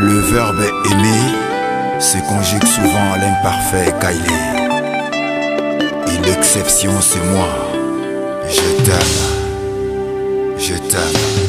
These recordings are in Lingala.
Le verbe aimer se conjugue souvent à l'imparfait Kylie. Et l'exception c'est moi. Je t'aime. Je t'aime.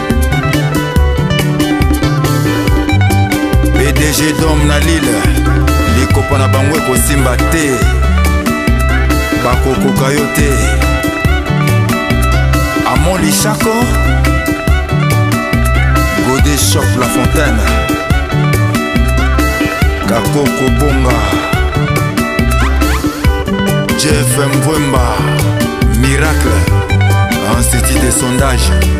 pdg dom na lile likopa na bango ekosimba te bakokoka yo te amon lishako gode shop la fontaine kakoko bonga jeff mvwemba miracle institut de sondage